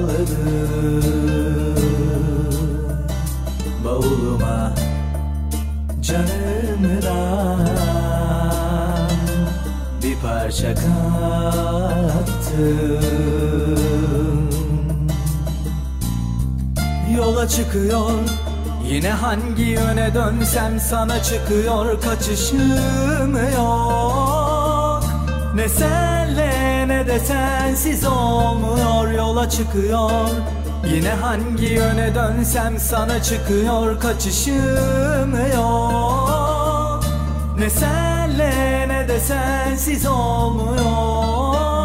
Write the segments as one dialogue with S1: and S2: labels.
S1: alırım Bavuluma canımdan bir parça kattım. Yola çıkıyor Yine hangi yöne dönsem sana çıkıyor kaçışım yok. Ne senle ne de sensiz olmuyor Yola çıkıyor. Yine hangi yöne dönsem sana çıkıyor Kaçışım yok. Ne senle ne de sensiz olmuyor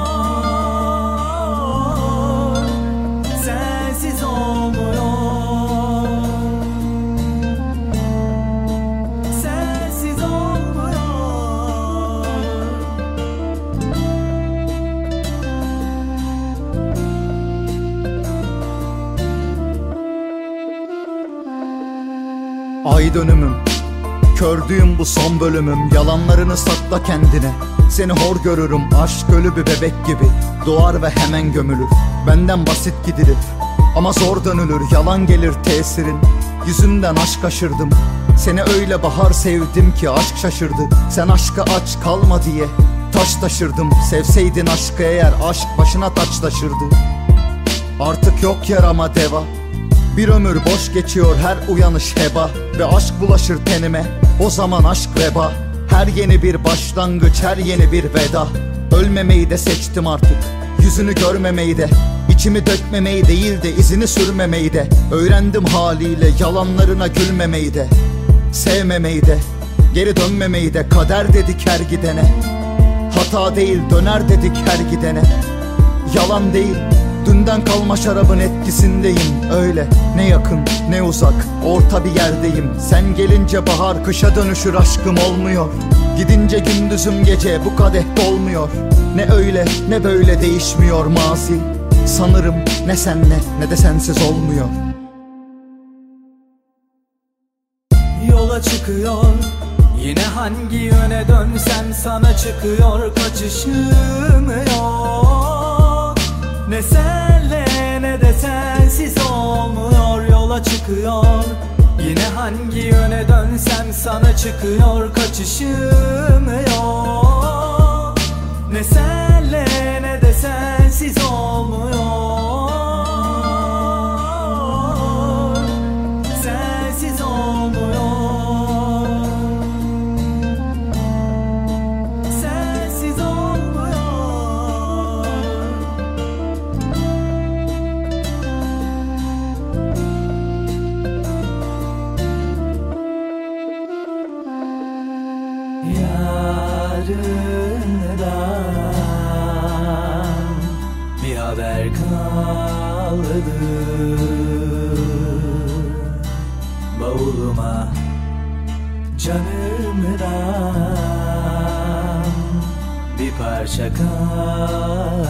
S2: Ay dönümüm Kördüğüm bu son bölümüm. Yalanlarını sakla kendine. Seni hor görürüm Aşk ölü bir bebek gibi. Doğar ve hemen gömülür Benden basit gidilir. Ama zor dönülür Yalan gelir tesirin. Yüzünden aşk aşırdım. Seni öyle bahar sevdim ki aşk şaşırdı. Sen aşka aç kalma diye Taş taşırdım. Sevseydin aşkı eğer Aşk başına taç taşırdı. Artık yok yarama deva Bir ömür boş geçiyor her uyanış heba Ve aşk bulaşır tenime. O zaman aşk veba. Her yeni bir başlangıç her yeni bir veda. Ölmemeyi de seçtim artık. Yüzünü görmemeyi de içimi dökmemeyi değil de izini sürmemeyi de. Öğrendim haliyle yalanlarına gülmemeyi de Sevmemeyi de. Geri dönmemeyi de kader dedik her gidene. Hata değil döner dedik her gidene. Yalan değil Dünden kalma şarabın etkisindeyim. Öyle Ne yakın ne uzak orta bir yerdeyim. Sen gelince bahar kışa dönüşür aşkım olmuyor. Gidince gündüzüm gece bu kadeh dolmuyor. Ne öyle ne böyle değişmiyor mazi. Sanırım ne senle ne de sensiz olmuyor.
S1: Yola çıkıyor. Yine hangi yöne dönsem sana çıkıyor. Kaçışım yok. Ne senle çıkıyor? Yine hangi yöne dönsem sana çıkıyor Kaçışım Yarından bir haber kaldı. Bavuluma canımdan bir parça kattım